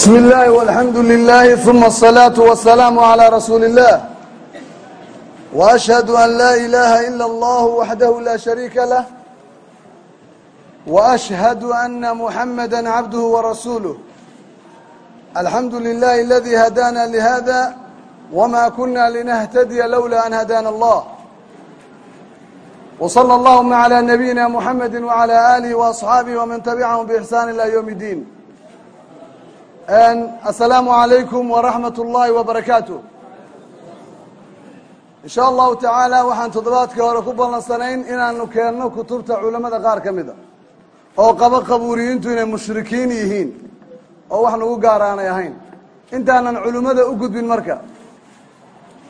bsm اllaahi walxamdu lilaahi uma asalaatu wasalaamu calaa rasuuli اllah waashhadu an laa ilaaha ila allahu waxdahu laa shariika lah waashhadu ana muxamada cabduhu warasuuluh alxamdu lilahi aladii hadana lihada wma kuna linahtadiya lowla an hadana allah. Wslى اllahuma عlى nabiyina muxamedi wعalى alih وaصxaabihi wman tabicahum bixsan ilى ywm اddiin asalaamu calaykum waraxmat ullaahi wabarakaatu insha allahu tacaala waxaan toddobaadkii hore ku ballansanayn inaanu keenno kutubta culamada qaar ka mida oo qaba qabuuriyiintu inay mushrikiin yihiin oo wax nagu gaar aanay ahayn. Intaanan culimmada u gudbin marka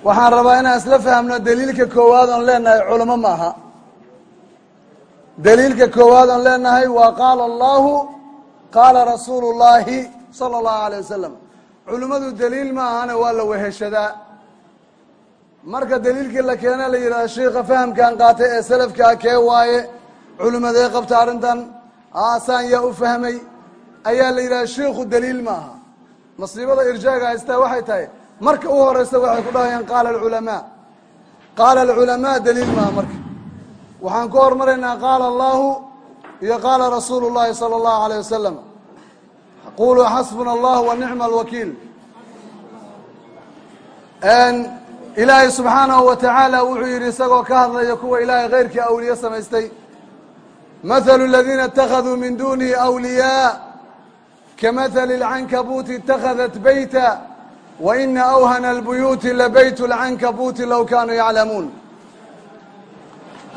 waxaan rabaa inaan isla fahmno daliilka koowaad oon leenahay culamo ma aha daliilka koowaad oon leenahay waa qaala allahu qaala rasuulu llaahi sala allahu alay wasalam culimmadu daliil ma ahane waa la weheshadaa. Marka daliilkii la keena la yidhahda shiika fahamkan qaatay ee salafkaa kee waaye? Culimadee qabta arrintan. Aasaan yaa u fahmay. Ayaa la yidhahda shiiku daliil ma aha. Masiibada irjaaga haystaa waxay tahay. Marka u horeysa waxay ku dhahayaan qaala alculamaa. Qaala alculamaa daliil maaha marka. Waxaan ku hormaraynaa qaala allahu iyo qaala rasuulu llahi sala allahu alayh wasalam quluu xasbuna allah wa nicma alwakiil ilaahay subxaanahu wa tacaala wuxuu yidhi isagoo ka hadlaya kuwa ilaahay keyrkii awliye samaystay mathalu aladiina اtakhaduu min dunihi awliyaa kamathali اlcankabuuti اtakhadat beyta wa ina awhana albuyuuti labayt اlcankabuuti low kaanuu yaclamuun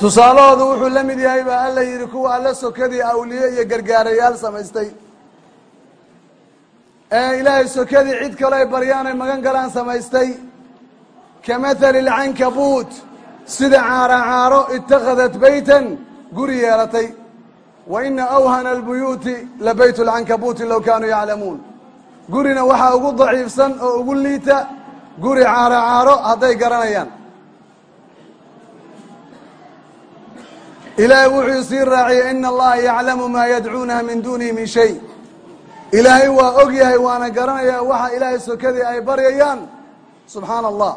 tusaalahoodu wuxuu la mid yahay baa alla yidhi kuwa alla sokadii awliye iyo gargaarayaal samaystay ee ilaahay sokadii cid kale ay baryaan ay magan galaan samaystay. Kamathali alcankabuut sida caaro caaro itakhadat beytan guri yeelatay. Wa ina awhana albuyuuti la bayt lcankabuuti low kaanuu yaclamuun. Gurina waxaa ugu daciifsan oo ugu liita guri caaro hadday garanayaan. Ilaahay wuxuu sii raaciyey ina allaha yaclamu maa yadcuunaha min dunihi min shay ilaahay waa og yahay waana garanayaa waxa ilaahay sokadii ay baryayaan. Subxaana allah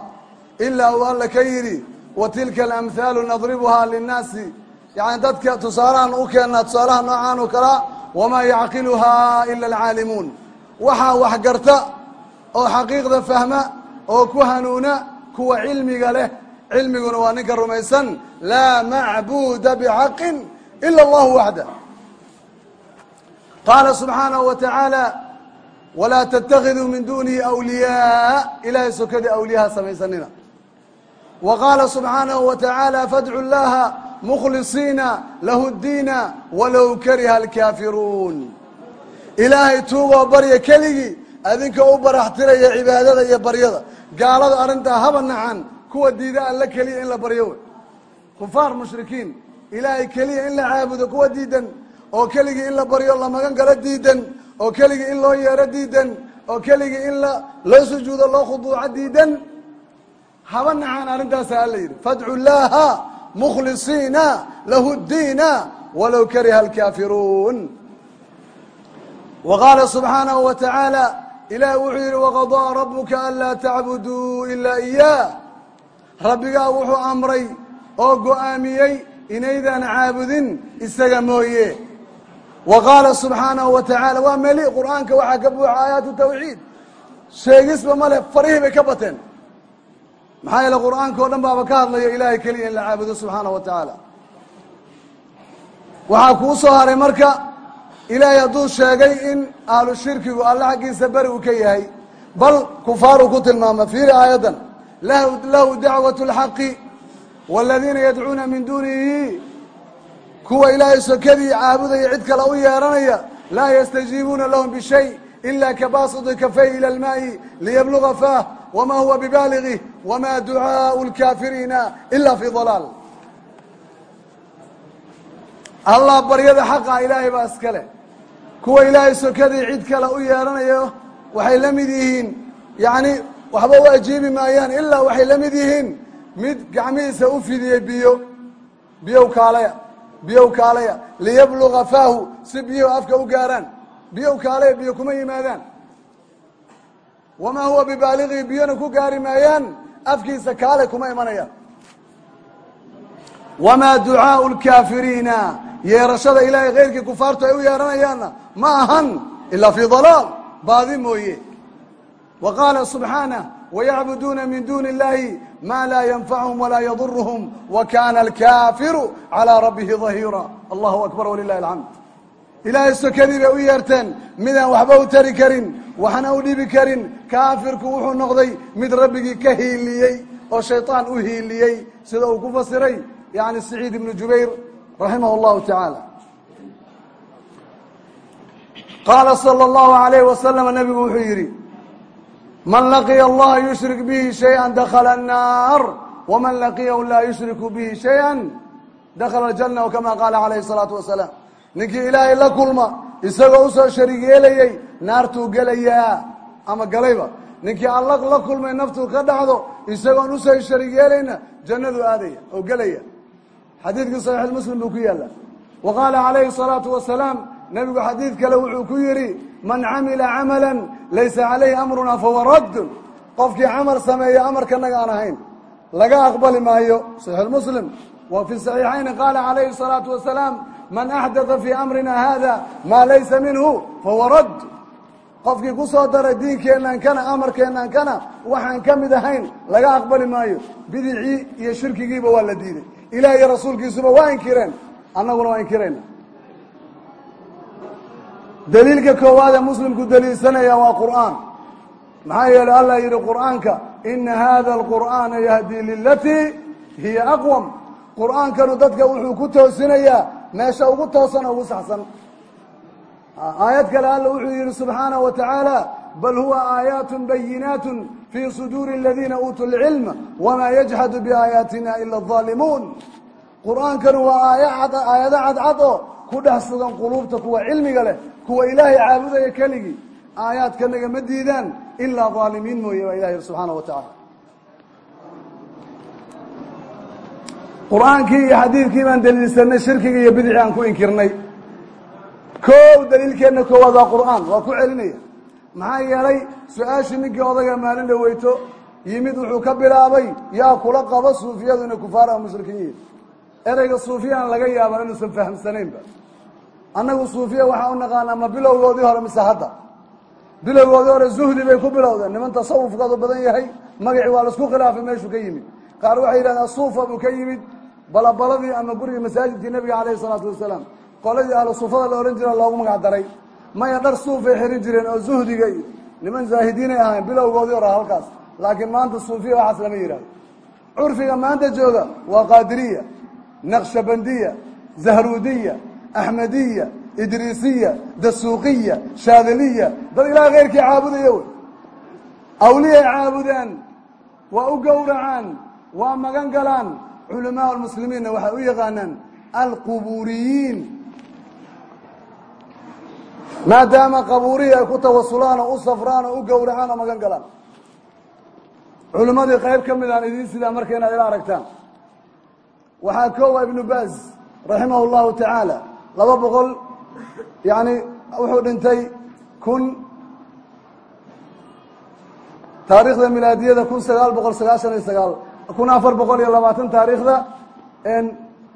ilaa uu alla ka yidhi wa tilka alamhaalu nadribuhaa linnaasi. Yani dadka tusaalahan u keennaa tusaalaha noocaan oo kalea wamaa yacqiluhaa ila alcaalimuun. Waxaa wax garta oo xaqiiqda fahma oo ku hanuuna kuwa cilmiga leh. Cilmiguna waa ninka rumaysan. Laa macbuuda bixaqin ila allahu waxda qaala subxaanahu wa tacaala walaa tatakiduu min dunihi awliyaa ilaahay sokadii awliyaha samaysanina wa qaala subxaanahu wa tacaala fadcu llaha mukhlisiina lahu ddiina walow kariha alkaafiruun ilaahay tuugoo barya keligii adinka u baraxtiraya cibaadada iyo baryada gaalada arrintaa haba nacan kuwa diida alla keliya in la baryo wey kufaar mushrikiin ilaahay keliya in la caabudo kuwa diidan oo keligii in la baryo la magan galo diidan oo keligii in loo yeero diidan oo keligii in loo sujuudo loo khuduuco diidan haba nacaan arrintaasa alla yidhi. Fadcu llaha mukhlisiina lahu ddiina walow kariha alkaafiruun. Wa qaala subxaanahu wa tacaala ilaah wuxuu yidhi waqadaa rabuka anlaa tacbuduu ilaa iyaah rabbigaa wuxuu amray oo go'aamiyey inaydaan caabudin isaga mooye wa qaala subxaanahu wa tacaala waa meli qur'aanka waxaa ka buuxa aayaatu tawxiid. Sheegisba male farihii bay ka bateen. Maxaa yeele qur'aanka o dhan baaba ka hadlayo ilaahay keliya in la caabudo subxaanahu wa tacaala waxaa kuu soo haray marka ilaahay hadduu sheegay in ahlu shirkigu alle xaggiisa beri uu ka yahay bal kufaaruu ku tilmaama fiiri aayaddan lahu dacwat اlxaqi wاladiina yadcuuna min dunihi kuwa ilaahay sokadii caabudaya cid kale u yeedhanaya laa yastajiibuuna lahum bishay ila kabaasidi kafay ila almaa'i liyabluga faah wama huwa bibaaliغih wma ducaau lkaafiriina ila fii dalaal. Allah baryada xaqa ilaahay baa iska kuwa ilaahay sokadii cid kale u yeedhanayo waxay la mid yihiin yacni waxba u ajiibi maayaan ilaa waxay la mid yihiin mid gacmihiisa u fidiyey biyo biyow kaalaya biyow kaalaya. Liyabluga faahu si biyuhu afka u gaaraan. Biyow kaalaya biyo kuma yimaadaan. Wamaa huwa bibaaliqii biyona ku gaari maayaan afkiisa kaale kuma imanayaan. Wamaa ducaau lkaafiriina yeerashada ilaahay keyrkii kufaartu ay u yeeranayaanna ma ahan ilaa fii dalaal baadi mooye. Wa qaala subxaanah wayacbuduuna min duuni illahi ma laa yanfacuhum walaa yaduruhum wa kana alkaafiru calaa rabbihi dahiira allahu akbar walilahi alxamd ilaahay sokadii bay u yeerteen midaan waxba u tari karin waxna u dhibi karin kaafirku wuxuu noqday mid rabbigii ka hiiliyey oo shayطaan u hiiliyey sida uu ku fasiray yani saciid ibnu jubayr raximah اllahu tacaala qaala salى اllahu alayh wasalam nabigu wuxuu yidhi man laqiya allaha yushrik bihi shayئa dakla الnaar wman laqiyahu laa yushriku bihi shayئa dakla اljana o kama qaala alayhi الsalaatu wasalaam ninkii ilaahay la kulma isagoo usoo shariig yeelayey naartuu gelayaa ama galayba ninkii alla la kulmay naftuu ka dhacdo isagoon usoo shariig yeelayna jannaduu aadaya oo gelaya xadiidkii saxiix muslim buu ku yaalla wa qaala calayhi الsalaatu wasalaam nebigu xadiid kale wuxuu ku yidhi man camila camala laysa calayhi amruna fahuwa raddun qofkii camal sameeya amarkanaga aan ahayn laga aqbali maayo. Saxiix muslim wa fi saxiixayni qaala calayhi الsalaatu wasalaam man axdatha fii amrina hada maa laysa minhu fahuwa radd. Qofkii ku soo daray diinkeennan kana amarkeennan kana waxaan ka mid ahayn laga aqbali maayo. Bidicii iyo shirkigiiba waa la diiday. Ilaah iyo rasuulkiisuba waa inkireen. Annaguna waa inkirayna daliilka koowaadee muslimku daliilsanaya waa qur'aan maxaa yeelay allah yidhi qur'aanka ina hada alqur'aana yahdii lilatii hiya aqwam qur'aankanu dadka wuxuu ku toosinayaa meesha ugu toosan oo ugu saxsan aayad kale alla wuxuu yihi subxaanaه wa tacaala bal huwa aayaat bayinaat fii suduuri aladiina uutuu lcilma wmaa yajxadu biaayaatina ila الظaalimuun qur'aankanu waa aayado cadcad oo ku dhex sugan quluubta kuwa cilmiga leh kuwa ilaahay caabudaya keligii. Aayaadkanaga ma diidaan ilaa ظaalimiin mooye waa ilah yihi subxaanaه wa tacaala. Qur'aankii iyo xadiidkii baan daliilsanay shirkigii iyo bidixii aan ku inkirnay. Kow daliilkeenna koowaad waa qur'aan waa ku celinaya. Maxaa yeelay su'aashii ninkii odaga maalin dhaweyto yimid wuxuu ka bilaabay yaa kula qabo suufiyadu kufaar a mushrikiin yihiin ereyga suufiyana laga yaabaa inuusan fahamsanaynba. Annagu suufiya waxaa u naqaanaa ma bilowgoodii hore mise hadda? Bilowgoodii hore zuhdi bay ku bilowdeen. Niman tasawufkoodu badan yahay magacii waa la isku khilaafay meeshuu ka yimid. Qaar waxay yidhahdeen suufa buu ka yimid. Balabaladii ama gurigii masaajidkii nebiga calayhi salaatu wasalaam. Qoladii ahlu suufada la odhan jira loogu magac daray. Maya dhar suufay xirin jireen oo zuhdiga iyo niman zaahidiinay ahayn bilowgoodii hore halkaas. Laakiin maanta suufiya waxaas lama yidhahdo curfiga maanta jooga waa qaadiriya naqshabandiya zahruudiya axmediya idriisiya dasuuqiya shaadiliya dad ilaah keyrkii caabudaya wey. Awliyay caabudaan waa u gowracaan waa magan galaan. Culamaa lmuslimiinna waxay u yaqaanaan alquburiyiin maadaama qabuurihii ay ku tawasulaan oo u safraan oo u gowracaan oo magan galaan. Culimmadii qayb ka mid idiin sidaa marka inaad ila aragtaan waxaa koowa ibnu baaz raximah اllahu tacaala laba boqol yani wuxuu dhintay kun taarikhda milaadiyada kun sagaal boqol sagaashan iyo sagaal. Kun afar boqol iyo labaatan taariikhda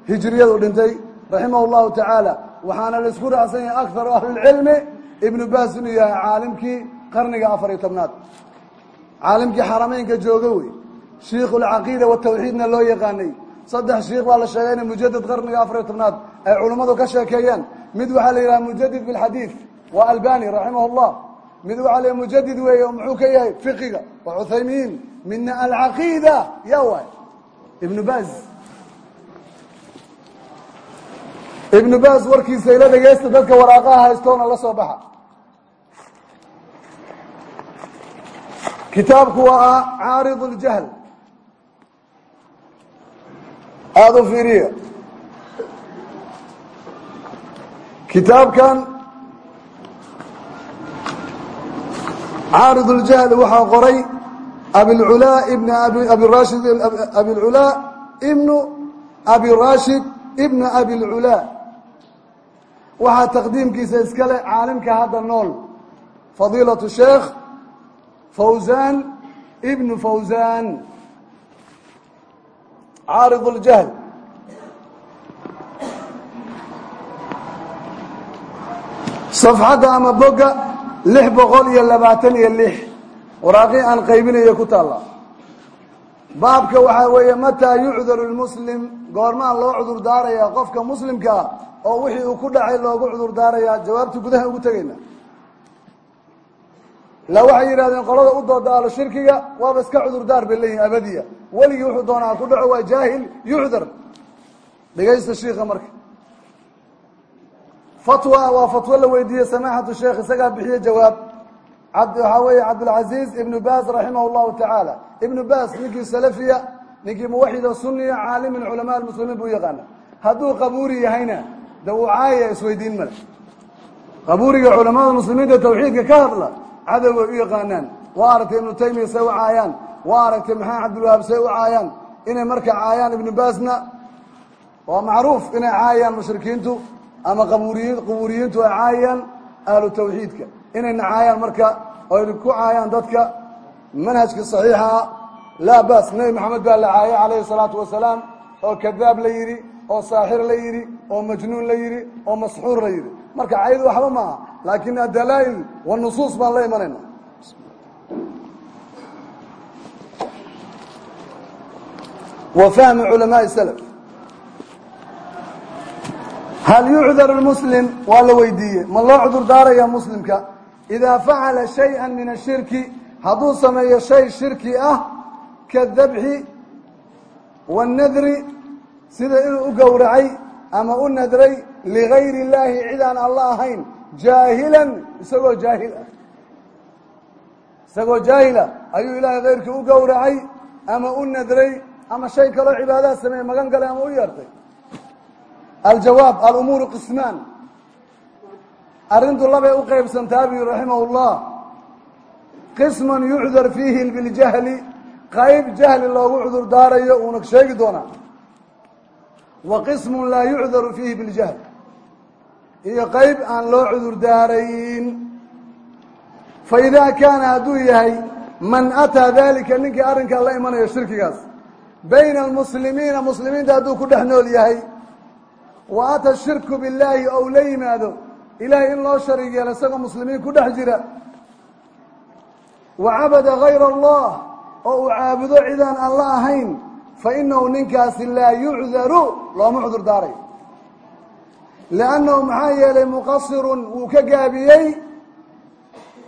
hijriyadu dhintay raximah اllahu tacaala waxaana la isku raacsan yahay akharu ahlilcilmi ibnu baas inuu yahay caalimkii qarniga afar iyo tobnaad. Caalimkii xarameynka jooga wey. Shiikhu lcaqiida watawxiidna loo yaqaanay saddex shiikh baa la sheegay inay mujadid qarniga afar iyo tobnaad ay culummadu ka sheekeeyeen. Mid waxaa la yidhaha mujadid fi lxadiid waa albani raximah llah mid waxaa la mujadid weeye oo muxuu ka yahay fiqiga waa cuthaymiin. Midna alcaqiida ya waay. Ibnu baaz. Ibnu baas warkiisa ila dhegeysta dadka waraaqaha haystoona la soo baxa. Kitaabku waa caarid اljahl aada u fiiriya kitaabkan caarid اljahl waxaa qoray abilculaa ibn abirashid abilculaa ibnu abi rashid ibn abilculaa waxaa taqdiimkiisa iskale caalimka hadda nool fadiilatu sheekh fawzan ibnu fawzan caarid اljahl safxadda ama boga lix boqol iyo labaatan iyo lix waraaqii aan qaybinayo ku taalla baabka waxaa weeye mataa yucdaru lmuslim goormaa loo cudur daarayaa qofka muslimkaa oo wixii uu ku dhacay loogu cudur daarayaa jawaabta gudaha ugu tegayna la waxay yidhahdeen qolada u dooda ahlu shirkiga waaba iska cudurdaar bay leeyihiin abadiya. Weligii wuxuu doonaa ku dhaco waa jaahil yucdar dhegaysta shiika marka. Fatwa waa fatwo la weydiiyey samaxatu sheekh isagaa bixiye jawaab. Waxaa weeye cabdilcaziiz ibnu baas raximah llahu tacaala ibnu baas ninkii salafiya ninkii muwaxida suniya caalim culamaa lmuslimiin buu yaqaana hadduu qabuuri yahayna de uu caaya isweydiin male. Qabuuriga culamada muslimiinta tawxiidka ka hadla cadowbay u yaqaanaan. Waa aragtay ibnu taymiya say u caayaan. Waa aragtay maxamed cabdilwahaab say u caayaan. Inay marka caayaan ibnu baasna. Waa macruuf inay caayaan mushrikiintu ama qabuuriyi qubuuriyiintu ay caayaan ahlu tawxiidka. Inay nacaayaan marka oy ku caayaan dadka manhajka saxiixa ah laa baas. Nebi maxamed baa la caayay calayhi salaatu wasalaam oo kadaab la yidhi oo saaxir la yidhi oo majnuun la yidhi oo masxuur la yidhi marka caydu waxba ma aha laakin adalaa'il wanusuus baan la imanayna wa fahmi culamaai salaf. Hal yucdaru lmuslim waa la weydiiyey. Ma loo cudur daaraya muslimka? Idaa facala shayئa min ashirki hadduu sameeyo shay shirki ah kadabxi waannadri sida inuu gowracay ama u nadray اllaahi cid aan alla ahayn jaahilan isagoo jaahil ah. Isagoo jaahila ayuu ilaahay kayrkii u gowracay ama u nadray ama shay kaloo cibaadaha sameeye magan galay ama u yeertay aljawaab alumuuru qismaan. Arrintu labay u qaybsantaa buu raximah qisman yucdar fiihi biljahli qayb jahli loogu cudur daarayo uuna sheegi doonaa wa qismun laa yucdaru fiihi biljahl iyo qayb aan loo cudur daarayn. Faidaa kaana hadduu yahay man ataa dalika ninkii arrinkaa la imanayo shirkigaas bayna almuslimiina muslimiinta hadduu ku dhex nool yahay wa ata shirku billaahi ou la yimaado ilaahay in loo shariig yeelo isagoo muslimiin ku dhex jira wa cabada gayra allah oo uu caabudo cidaan alla ahayn fa inahu ninkaasi laa yucdaru looma cudur daarayo liannahu maxaa yeelay muqasirun wuu ka gaabiyey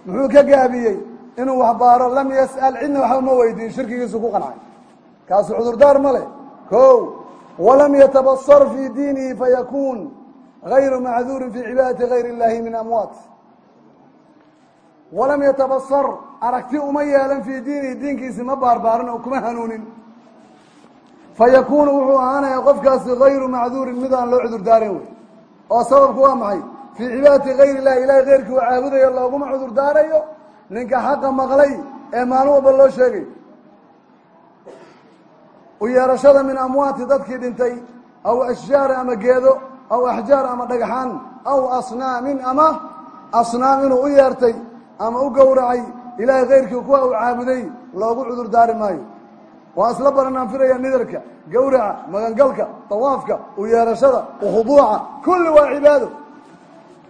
muxuu ka gaabiyey inuu wax baaro lam yas'al cidna waxba ma weydiin shirkigiisu ku qancay kaasu cudurdaar ma leh ko walam yatabasar fii diinihi fayakuun gayru macduurin fii cibaadati gayr اllahi min amwaat walam yatabasar aragti uma yeelan fii diinihi diinkiisi ma baarbaarin oo kuma hanuunin fayakuunu wuxuu ahaanaya qofkaasi gayru macduurin mid aan loo cudur daarin wey oo sababku waa maxay fii cibaadati gayr illahi ilahay keyrkii uu caabudayo looguma cudur daarayo ninka xaqa maqlay ee maalin walba loo sheegay u yeerashada min amwaati dadkii dhintay aw ashjaari ama geedo aw axjaar ama dhagxaan aw asnaamin ama asnaam inuu u yeertay ama u gowracay ilaahay keyrkii kuwa uu caabuday loogu cudur daari maayo waa isla barananfiraya nidarka gowraca magangalka tawaafka u yeerashada ukhuduuca. Kulli waa cibaado.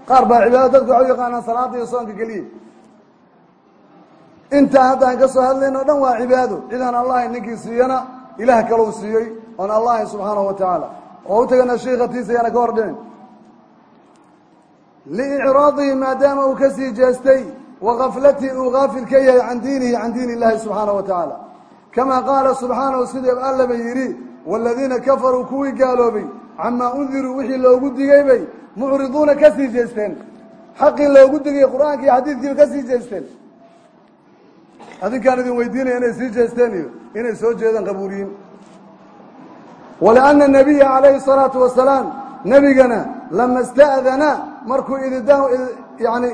Qaar baa cibaado dadku waxay u yaqaanaan salaada iyo soonka keliya intaa haddaan ka soo hadlayno dhan waa cibaado. Cidaan allahay ninkii siiyana ilaah kalou siiyey oon allahi subxaanahu wa tacaala oo u tegana shiikatiisa yaana ka hor dhicin liicraadihi maadaama uu ka sii jeestay wa gaflatii uu gaafil ka yahay can diinihi can diin illahi subxaanahu wa tacaala kamaa qaala subxaanahu sidii allaba yidhi waaladiina kafaruu kuwii gaaloobay camaa undiruu wixii loogu digay bay mucriduuna ka sii jeesteen xaqii loogu digay qur'aanka iyo xadiidkiiba ka sii jeesteen adinkaan idin weydiinaya inay sii jeesteen iyo inay soo jeedaan qabuuriyiin walianna nabiya calayhi salaatu wasalaam nebigana lama ista'dana markuu ididaan yani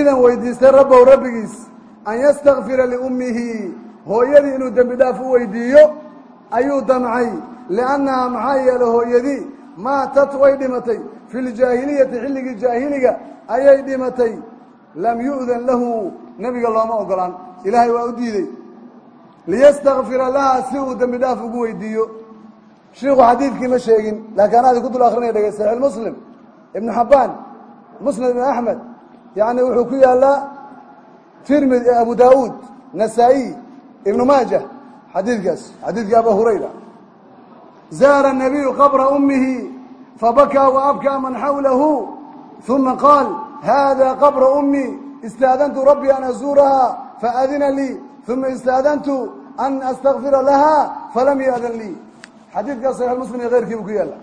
idan weydiistay rabbow rabbigiis an yastakfira liummihi hooyadii inuu dembi dhaaf u weydiiyo ayuu damcay. liannahaa maxaa yeelay hooyadii maatat way dhimatay. fi ljaahiliyati xilligii jaahiliga ayay dhimatay. lam yu'dan lahu nebiga looma ogolaan ilaahay waa u diidey liyastakfira laha si uu dembi dhaaf ugu weydiiyo. shiiku xadiidkii ma sheegin. laakiin anaadi ku dul akrinaya dhegey saxiix muslim ibnu xabbaan musnad ibn axmed yani wuxuu ku yaalaa tirmid abu daauud nasaa-iy ibnu maaja xadiidkaas xadiidkii abu hurayra. Zaara nabiyu qabra umihi fabakaa waabkaa man xawlahu uma qaal hada qabra umii istaadantu rabbii an azuuraha faadina lii uma istaadantu an astakfira laha falam yadan lii. Xadiidkaas saxiix muslim iyo keyrkiibu ku yaalla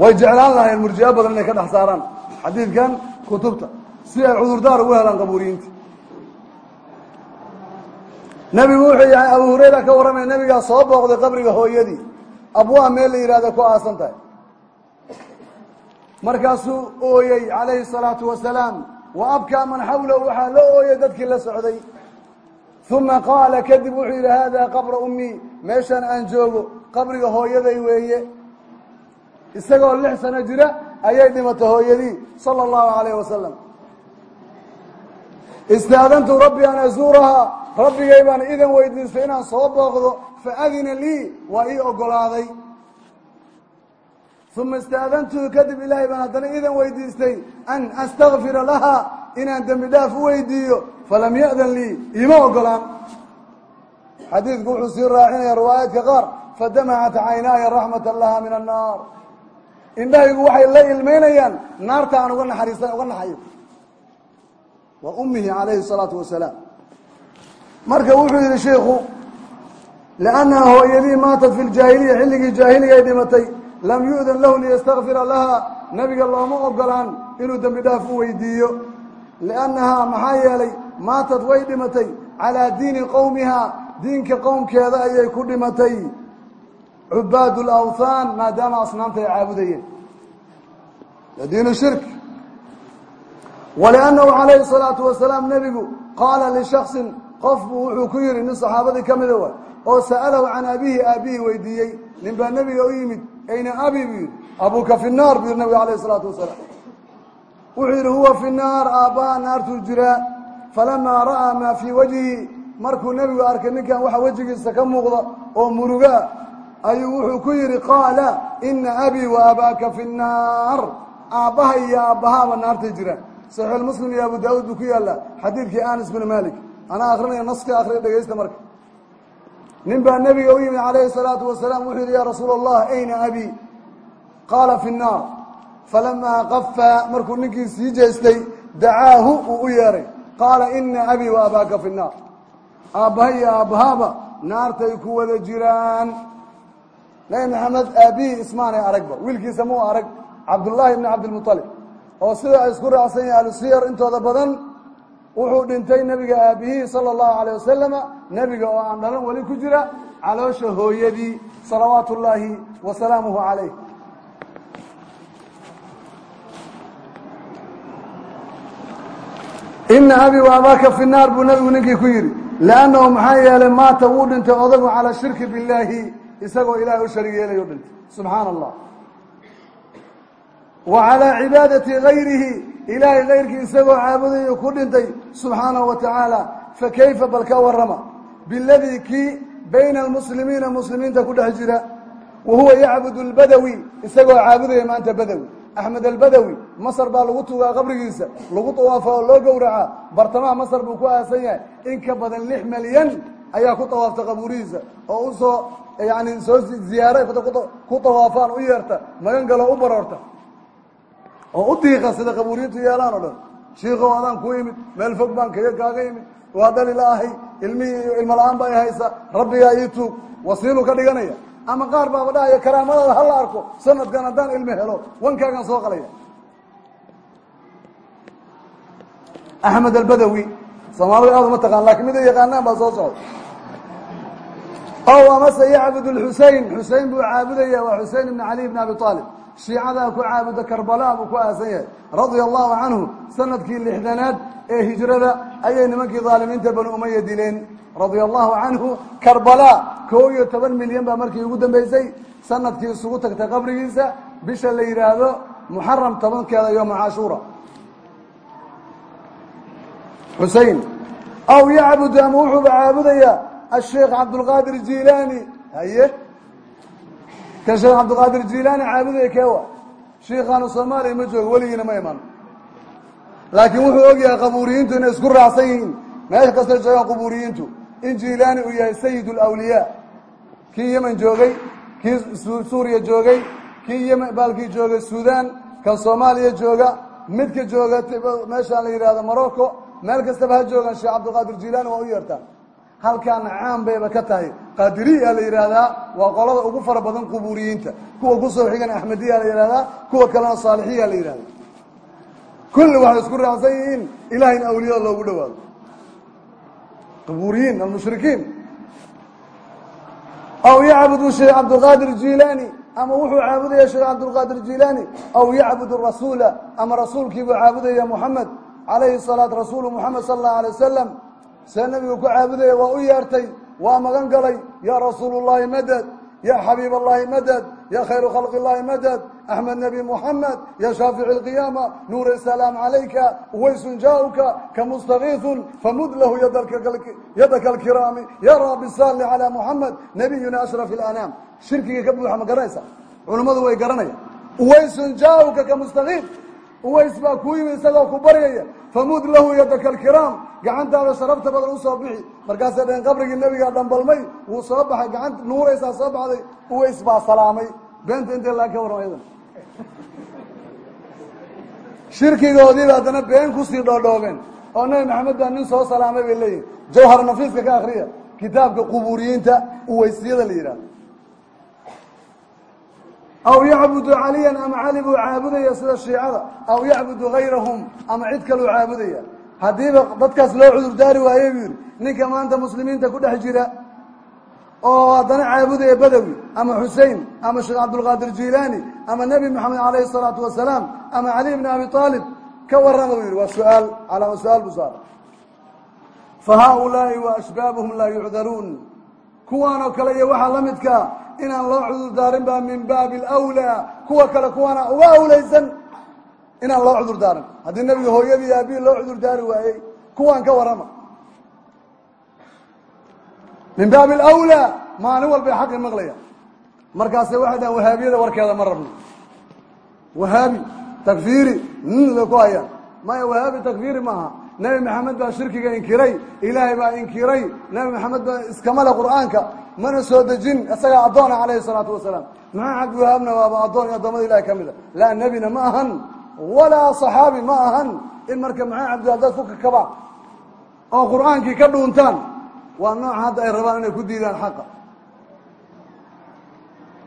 way jeclaan lahayn murji'a badan inay ka dhex saaraan xadiidkan kutubta si ay cudurdaar ugu helaan qabuuriyiinta nebigu wuxuu yahay abu hurayra ka warramaya nebigaa soo booqday qabriga hooyadii. Abwaa meel la yidhahda ku aasan tahay. Markaasuu ooyey calayhi salaatu wasalaam wa abka man xawlahu waxaa la ooyay dadkii la socday. Uma qaala kadib wuxuu yidhi haada qabra ummii meeshaan aan joogo qabriga hooyaday weeye. Isagoo lix sano jira ayay dhimatay hooyadii. Sala allahu calayh wasalam istaadantu rabbi an azuurahaa rabbigay baan idan weydiistay inaan soo booqdo faadina lii waa ii ogolaaday. Uma istaadantuhu kadib ilaahay baan haddana idan weydiistay an astakfira laha inaan dembi dhaaf u weydiiyo falam ya'dan lii iima ogolaan xadiidku wuxuu sii raacinaya riwaayaadka qaar fadamacat caynaaya raxmata laha min annaar. Indhahaygu waxay la ilmeynayaan naarta aan uga naxariisan uga naxayo. Waa ummihi calayhi الsalaatu wasalaam marka wuxuu yihi shiiku liannaha hooyadii maatat fi ljaahiliya xilligii jaahiliyay dhimatay lam yu'dan lahu liyastakfira laha nebiga looma ogolaan inuu dembi dhaaf u weydiiyo. Liannahaa maxaa yeelay maatad way dhimatay calaa diini qowmihaa diinka qowmkeeda ayay ku dhimatay. Cubaadu lawthaan maadaama asnaamta ay caabudayeen diinu shirk. Waliannahu calayhi salaatu wasalaam nebigu qaala lishaksin qof buu wuxuu ku yihi nin saxaabadii ka mida wa? oo sa'alahu can abihi aabihi weydiiyey. Nin baa nebiga u yimid ayna abi buu yidhi. Abuuka fi naar? buu yihi nabiga alayh isalaatu wasalaam. Wuxuu yidhi huwa fi naar aabbaha naartuu jiraa falamaa ra'aa maa fii wajhi markuu nebigu arkay ninkan waxa wejigiisa ka muuqda oo murugaa ayuu wuxuu ku yidhi qaala ina abii wa abaaka fi nnaar aabbaha iyo aabbahaaba naartay jiraan. Saxiixulmuslim iyo abu daawuud buu ku yaallaa xadiidkii anas bin malik anaa akrinaya naska akriya dhegaysta marka. Nin baa nebiga u yimid calayhi salaatu wasalaam wuxuu yidhi ya rasuula allah ayna abii qaala fi nnaar. Falamaa qafa markuu ninkii sii jeestay dacaahu uu u yeeray. Qaala ina abii wa abaaka fi nnaar. Aabbaha iyo aabbahaaba naartay ku wada jiraan. Nabi maxamed aabihii ismaanay aragba wiilkiisa muu arag cabdullaahi bni cabdilmuطalib oo sida ay isku raacsan yahay ahlusiyar intooda badan wuxuu dhintay nebiga aabihii sala allahu alayh wasalama nebiga oo aan dhalan weli ku jira caloosha hooyadii salawaatu ullaahi wa salaamuhu calayh ina abii wa abaaka fi naar buu nebigu ninkii ku yidhi liannahu maxaa yeelay maata wuu dhintay odagu calaa shirki billaahi isagoo ilaahay u sharig yeelayo dhintay. Subxaana allah wa calaa cibaadati gayrihi ilaahay kayrkii isagoo caabudayo ku dhintay subxaanahu wa tacaala fa kayfa bal ka warrama? Biladii kii bayna almuslimiina muslimiinta ku dhex jira. Wa huwa yacbudu albadawi isagoo caabudaya maanta badawi. Axmed albadawi masar baa lagu tugaa qabrigiisa lagu dawaafa oo loo gowracaa bartamaha masar buu ku aasan yahay. In ka badan lix milyan ayaa ku dawaafta qabuurihiisa. Oo u soo yani soo ziyaara ku dawaafaan u yeerta magan galoo u baroorta oo u diiqa sida qabuuriyiintu yeelaan oo dhan. Shiikow adaan ku imid meel fog baan kaga kaaga imid. Waa dali la ahay ilmihii ilmo la'aan baa haysa rabbigaa ii tuug wasiilu ka dhiganaya. Ama qaar baaba dhahaya karaamadada hala arko sanadkan haddaan ilmi helo wankaagan soo qalaya. Axmed albadawi soomaalida aad uma taqaan laakiin mid ay yaqaanaan baa soo socda. Ow amase yacbud lxusein xusein buu caabudaya waa xusein ibn cali bn abi aalib shiicadaa ku caabuda karbala buu ku aasan yahay radia allahu canhu sannadkii lixdanaad ee hijrada ayay nimankii dhaalimiinta bani umaya dileen. Radia allahu canhu karbala koo iyo toban milyan baa markii ugu dambeysay. Sanadkii isugu tagtay qabrigiisa bisha la yidhaahdo muxaram tobankeeda yooma cashuura xusein aw yacbud ama wuxuuba caabudayaa asheekh cabdulqaadir jilaani haye kan sheekh cabdulqaadir jilaani caabudaya keewa shiikaanu soomaaliya ma joogo weligiina ma iman. Laakiin wuxuu ogyahay qabuuriyiintu inay isku raacsan yihiin. Meesha kastoo joogaan qubuuriyiintu in jilaani uu yahay sayid alawliyaa kii yemen joogay kii suuriya joogay kii yemen baalkii joogay suudaan kan soomaaliya jooga midka jooga meeshaan la yidhahdo morocco meel kastaba ha joogaan sheekh cabdilqaadir jilaani waa u yeertaan halkaana caan bayba ka tahay. Qaadiriya la yidhaahdaa waa qolada ugu fara badan qubuuriyiinta kuwa ku soo xigan axmediya la yidhahdaa kuwa kalena saalixiya la yidhahda kulli waxay isku raacsan yihiin ilahay in awliyada loogu dhawaado. Qubuuriyiin almushrikiin. Aw yacbudu sheekh cabdilqaadir jilaani ama wuxuu caabudaya sheekh cabdilqaadir jilaani aw yacbud rasuula ama rasuulkiibuu caabudaya moxamed calayhi salaat rasuulu moxamed sala allahu alay wasalam see nabigu ku caabudaya waa u yeertay waa magan galay. Yaa rasuulu llaahi madad yaa xabiib allahi madad ya khayru khalqi llahi madad axmed nabi muxamed ya shaafici alqiyaama nuur salaam calayka uwaysun jaauka kamustakiisun famud lahu yadaka alkiraami ya rabbi salli calaa muxamed nabiyuna ashraf alanaam. Shirkiga ka buuxa ma garanaysa culummadu way garanaya uwaysun jaauka kamustakiif uways baa kuu yimi isagoo ku baryaya famud lahu yadaka alkiraam gacantaada sharafta badan u soo bixi. Markaasay dhaheen qabrigii nebigaa dhambalmay wuu soo baxay gacan nuuraysaa soo baxday uways baa salaamay. Beenta intay laa ka warram ayadan shirkigoodiiba haddana been ku sii dhoodhoobeen. Oo nebi maxamed baa nin soo salaamay bay leeyihiin jawhar nafiiska ka akriya kitaabka qubuuriyiinta uwaysyada la yidhahdo aw yacbudu caliyan ama cali buu caabudaya sida shiicada. Aw yacbudu gayrahum ama cid kaluu caabudaya. Haddiiba dadkaas loo cudurdaari waayey buu yidhi ninka maanta muslimiinta ku dhex jira oo haddana caabudaya badawi ama xusein ama sheekh cabdulqaadir jilaani ama nebi moxamed calayhi salaatu wasalaam ama cali bni abi aalib ka warrama buu yidhi. Waa suaal calaama su'aal buu saara fa haaulaai wa ashbaabuhum laa yucdaruun. Kuwaan kale iyo waxaa la midkaa inaan loo cudur daarin baa min baabi alawlaa kuwa kale kuwaana uga awlaysan inaan loo cudur daarin haddii nebiga hooyadii aabihii loo cudur daari waayey kuwaan ka warrama. Min baabi alawlaa maalin walbay xaqi maqlaya markaase waxay dhahan wahaabiyada warkeeda ma rabno. Wahaabi takfiiri bay ku hayaan. Maya wahaabi takfiiri maaha. Nebi maxamed baa shirkiga inkiray ilaahay baa inkiray. Nebi maxamed baa iskama le qur'aanka mana soo dejin isagaa addoona calayhi salaatu wasalaam. Maxaa cabdiwahaabna waaba addoon iyo addoomada ilahay ka mida laa nebina ma ahan walaa saxaabi ma ahan in marka maxaa cabdiwahaab dad ku kakabaan oo qur'aankii ka dhuuntaan. Waa nooc hadda ay rabaan inay ku diidaan xaqa.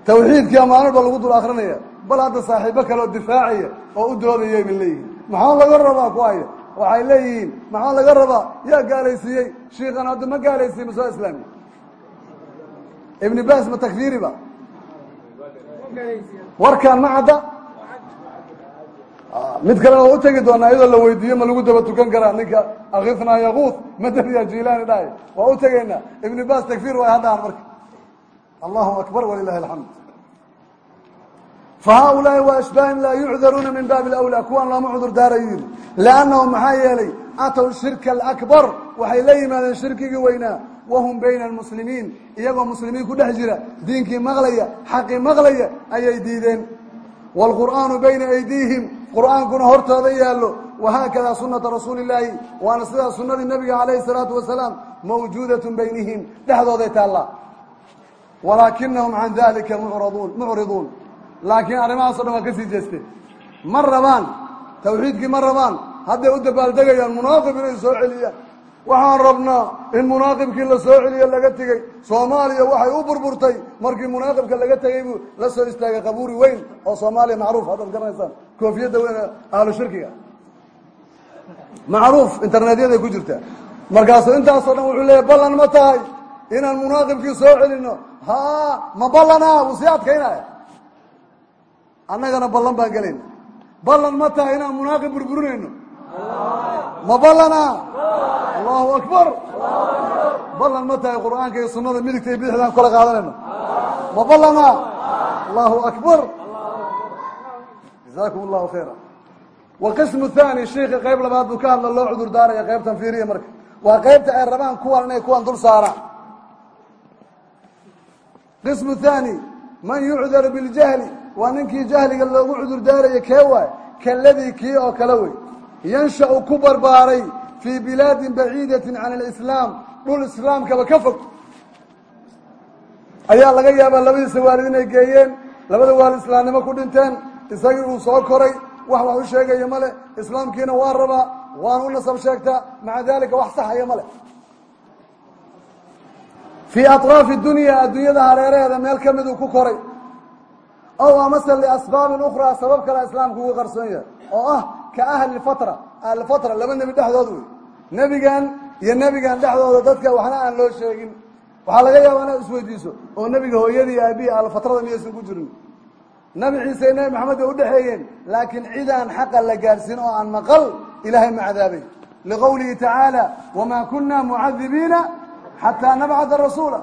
Tawxiidkii amaanadba lagu dul akrinaya bal hadda saaxiibo kale oo difaacaya oo u doodayay bay leeyihiin. Maxaa laga rabaa ku haya waxay leeyihiin maxaa laga rabaa? Yaa gaalaysiiyey shiikan hadda ma gaalaysiiye masoo islaami ibni bas ma takfiiri ba? Warkaan ma cadda? Mid kalena waa u tegi doonaa iyadoo la weydiiyo ma lagu daba tukan karaa ninka akifnaa yaquud madaniya jilaani dhahay waa u tegaynaa ibni bas takfiir way hadhaan marka. Allahu akbar walilahi alxamd fa haaulaai wa ashbaahim laa yucdaruuna min baabi alawlaa kuwaan looma cudur daarayu yidhi liannahum maxaa yeelay shirka alakbar waxay la yimaadeen shirkigii weynaa wahum bayna almuslimiin iyagoo muslimiin ku dhex jira diinkii maqlaya xaqii maqlaya ayay diideen. Waalqur'aanu bayna aydiihim qur'aankuna hortooda yaallo. Wahaakada sunata rasuuli illaahi waana sidaa sunnadii nabiga calayhi salaatu wasalaam mawjuudatun baynihim dhexdooday taallaa walaakinahum can dalika mucraduun mucriduun. Laakiin arrimahaas o dhan waa ka sii jeesteen ma rabaan tawxiidkii ma rabaan hadday u dabaaldegayaan munaaqib inay soo celiyaan waxaan rabnaa in munaaqibkii la soo celiyo laga tegey. Soomaaliya waxay u burburtay markii munaaqibka laga tegey buu la soo istaagay qabuuri weyn oo soomaaliya macruuf haddaad garanaysaan koofiyadda weyn ahlu shirkiga macruuf internetyaday ku jirtaa markaasuu intaasoo dhan wuxuu leeyahy ballan ma tahay inaan munaaqibkii soo celino. Ha ma ballanaa wuu sii adkaynaya annagana ballan baan gelayna ballan ma tahay inaan munaaqib burburinayno ma ballanaa? Allahu akbar. Ballan ma tahay qur'aanka iyo sunnada midigta iyo bidixdaan kula qaadanayno. Ma ballanaa? Allahu akbar. Jazaakum allahu khayra wa qismu thani shiika qayb labaad buu ka hadla loo cudur daaraya qaybtan fiiriya marka. Waa qaybta ay rabaan kuwan inay kuwan dul saaraan. Qismu thani man yucdaru biljahli waa ninkii jahliga loogu cudur daaraya kee waay yanshau ku barbaaray fii bilaadin baciidatin can alislaam. Dhul islaamkaba ka fog. Ayaa laga yaabaa labadiisa waalid inay geeyeen labada waalid islaamnimo ku dhinteen. Isagii uu soo koray wax wax u sheegaya male islaamkiina waa rabaa waana u nasab sheegtaa. Maca dalika wax saxaya male fii atraafi dunya adduunyada hareeraheeda meel ka miduu ku koray. Ow amase liasbaabin ukhraa sabab kale islaamka ugu qarsoon yahay. Oo ah ka ahli fatra ahlifatra laba nebi dhexdood wey nebigan iyo nebigan dhexdooda dadka waxna aan loo sheegin. Waxaa laga yaabaa inaad isweydiiso oo nebiga hooyadii aabihi ahlfatrada miyaysan ku jirin. Nabi ciise iyo nebi maxamed bay udhexeeyeen laakiin cidaan xaqa la gaadhsiin oo aan maqal ilaahay ma cadaabay. Liqowlihi tacaala wamaa kuna mucadibiina xataa nabcada rasuula.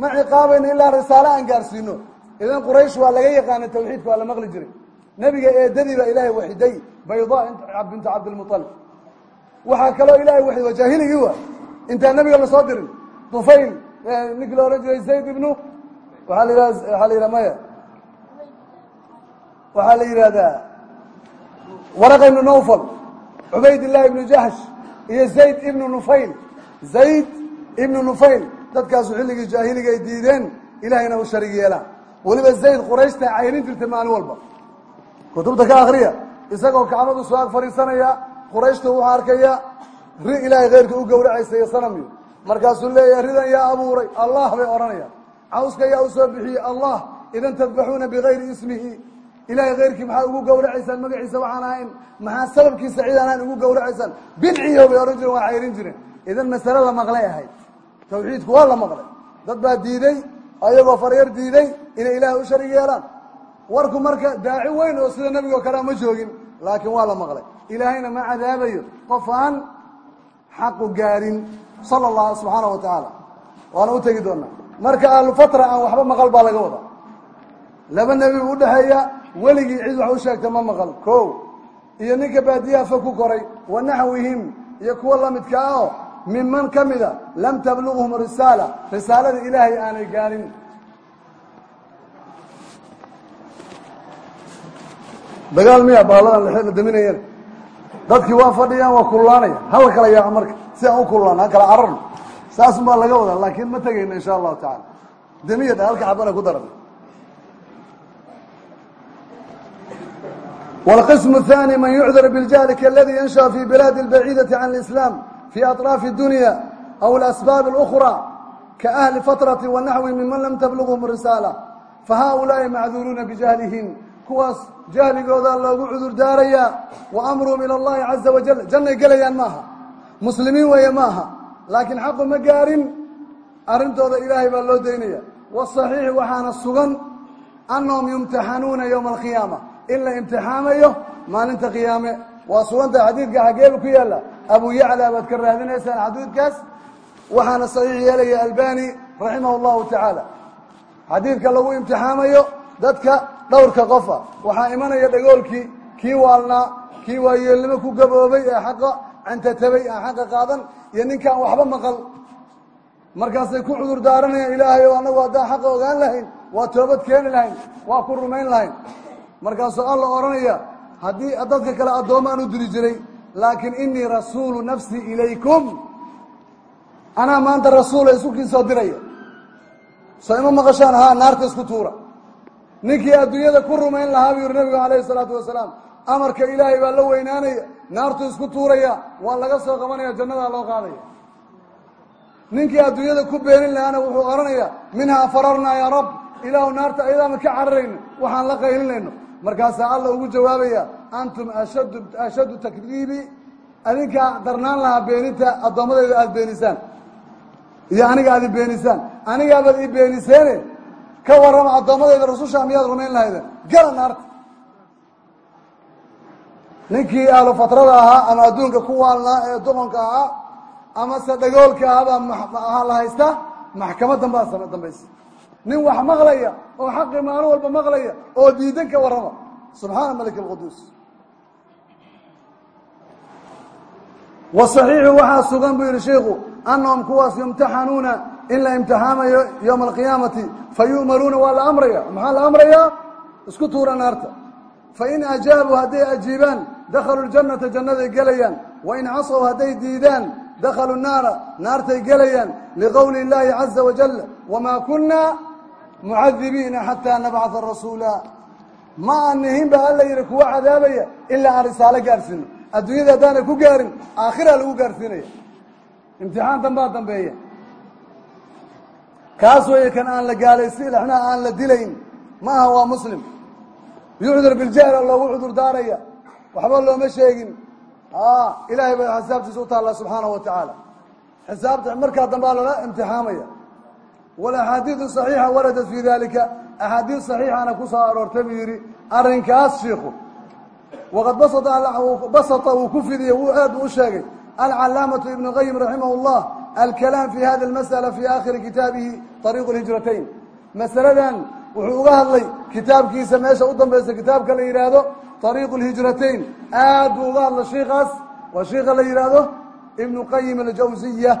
Ma ciqaabayno ilaa risaale aan gaarsiino. Idan quraysh waa laga yaqaanay tawxiidka waa la maqli jiray nebiga eedadii baa ilaahay waxiday bayda bintu cabdilmualib waxaa kaloo ilahay waxiday jaahiligii wa intaan nebiga la soo dirin dufayl ninkii la ohan jiray zayd ibnu waaa la waxaa la yidhaha maya. Waxaa la yidhahdaa waraqa ibnu nawfal cubayd illahi ibnu jahsh iyo zayd ibnu nufayl. Zayd ibnu nufayl dadkaasu xilligii jaahiliga ay diideen ilahayna u sharig yeelaan weliba zayd qurayshta cayrin jirtay maalin walba kutubta ka akriya isagoo kacbadu soo ag fadhiisanaya qurayshta wuxuu arkaya ri ilaahay kheyrka u gowracaysa iyo. Sanamyo markaasuu leeyahay ridan yaa abuuray allah bay odhanayaan cawska yaa u soo bixiyey allah idan tadbaxuuna bigayri ismihi. Ilahay keyrkii maxaa ugu gowracaysaan? Magaciisa waxaan ahayn maxaa sababkiisa cid aan ahayn ugu gowracaysaan? Bidciyo bay odhan jireen waa cayrin jireen. Idan masale la maqlay ahayd tawxiidku waa la maqlay. Dad baa diiday ayagoo faryar diiday inay ilaahay u sharig yeelaan warku marka daaci weyn oo sida nebigo kalea ma joogin laakiin waa la maqlay. Ilaahayna ma cadaabayo. Qof aan xaqu gaarin sala allahu subxaana wa tacaala waana u tegi doonaa marka ahlufatra aan waxba maqal baa laga wadaa. Laba nebi u udhexeeya weligii cid wax u sheegta ma maqal. Ko iyo ninka baadiyaha fog ku koray wa naxwihim iyo kuwo lamidka ah oo minman ka mida lam tablughum risaala. Risaalada ilaahay aanay gaarin dagaal miya baaladan la daminayan dadkii waa fadhiyaan waa kullaanaya hala kala yaaco marka si aan u kullaan ha kala cararno saasun baa laga wadaa laakiin ma tegayna insha allahu tacaala damiya dha halka xabana ku daran والqسم الثاني maن يعdر بالجهل kاladي ينشأ في بلاد البعيدة عن الإسلام في أطراف الدuنيا أو الأسباب الأخرى كأهل فترة ونحو miman lm تبلغهم الرسالة فhؤuلاaءi معذuruuna بجهلهم kuwaas jahligoodaa loogu cudur daarayaa wa amruu ila allahi caza wajal jannay gelayaan maaha. Muslimiin weeye maaha. Laakiin xaqu ma gaarin. Arrintooda ilaahay baa loo daynaya. Wasaxiix waxaana sugan annahum yumtixanuuna yowma alqiyaama in la imtixaamayo maalinta qiyaame. Waa sugantaha xadiidka xaggeebu ku yaalla. Abu yaclaa baad ka raadinaysaan xadiidkaas. Waxaana saxiix yeelaya albani raximahu allahu tacaala. Xadiidka lagu imtixaamayo dadka dhowrka qofa. Waxaa imanaya dhagoolkii kii waalnaa kii waayeelnimo ku gaboobay ee xaqa cantatabay aan xaqa qaadan iyo ninkaan waxba maqal. Markaasay ku cudur daaranayaan ilaahay oo annagu haddaan xaqa ogaan lahayn waa toobad keeni lahayn waa ku rumayn lahayn. Markaasuu alla odhanaya haddii dadka kale addoomaan u diri jiray laakiin inii rasuulu nafsi ilaykum. Anaa maanta rasuula isukii soo diraya. Soo ima maqashaan haa naarta isku tuura ninkii adduunyada ku rumayn lahaa buu yihi nabigu calayhi salaatu wasalaam. Amarka ilaahay baa la weynaanaya naartu isku tuuraya waa laga soo qabanaya jannadaa loo qaadaya. Ninkii adduunyada ku beenin lahaana wuxuu odhanaya minhaa fararnaa yaa rab ilaahu naarta ayadaama ka cararayno waxaan la qaylinayno markaasaa alla ugu jawaabaya antum ashaddu ashaddu takdiibi adinkaa darnaan lahaa beeninta addoommadayda aada beenisaan. Iyo aniga aad i beenisaan. Anigaabaad i beeniseene ka warrama addoommadayda rasusha miyaad rumayn lahaydeen gala naarta ninkii ahlu fatrada ahaa ama adduunka ku waalnaa ee doqonka ahaa ama se dhagoolka la haysta maxkamadan baa dambaysa. Nin wax maqlaya oo xaqi maalin walba maqlaya oo diidan ka warrama. Subxaana malik alquduus. Wasaxiixu waxaa sugan buu yidhi sheiku annahum kuwaas yumtaxanuuna in la imtixaamayo yowma alqiyaamati fa yu'maruuna waa la amraya maxaa la amrayaa? Isku tuura naarta. Fain ajaabuu hadday ajiibaan dakhaluu ljannata jannaday gelayaan. Wain casow hadday diidaan dakhaluu naara naartay gelayaan. Liqowli اllaahi caza wajal wamaa kunna mucadibiina xataa nabcata rasuula. Ma aan nihin ba alla yidhi kuwa cadaabaya ilaa aan risaalo gaarsiino. Adduunyada haddaanay ku gaarin aakhiraa lagu gaarsiinaya imtixaan danbaa dambeeya kaas weeye kan aan la gaalaysi dhexnaha aan la dilayn ma aha waa muslim. Yucdur biljahl oo loogu cudur daaraya. Waxba looma sheegin. Ilaahay bay xisaabtiisa u taallaa subxaanahu wa tacaala. Xisaabta markaa dambaa lala imtixaamaya. Walaxaadiidu saxiixa waradat fii dalika axaadiis saxiixana ku soo aroortay buu yidhi arrinkaas shiiku waqad basata wuu ku fidiyey wuu aad u sheegay. Alcalaamatu ibnu alkalaam fi hadi اlmasأala fi aakhiri kitaabihi طariiqu اlhijratayn masaladan wuxuu uga hadlay kitaabkiisa meesha u dambaysa kitaabka la yidhaahdo طariiqu اlhijratayn aad buu uga hadlay shiikaas waa shiika la yidhaahdo ibnu qayim aljawsiya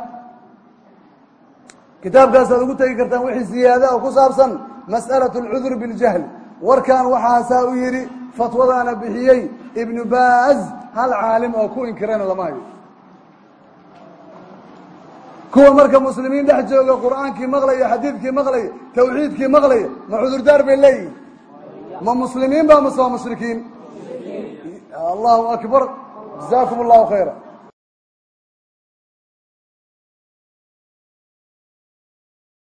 kitaabkaasaad ugu tegi kartaan wixii ziyaada oo ku saabsan mas'alaة اlcudur biاljahl warkan waxaasaa u yidhi fatwadaana bixiyey ibnu baaz hal caalim oo ku inkirana lama hayo kuwa marka muslimiin dhex jooga qur'aankii maqlaya xadiidkii maqlaya tawxiidkii maqlaya ma cudurdaar bay leeyihiin ma muslimiin ba mase waa mushrikiin? Allahu akbar. Jazaakum allahu khayra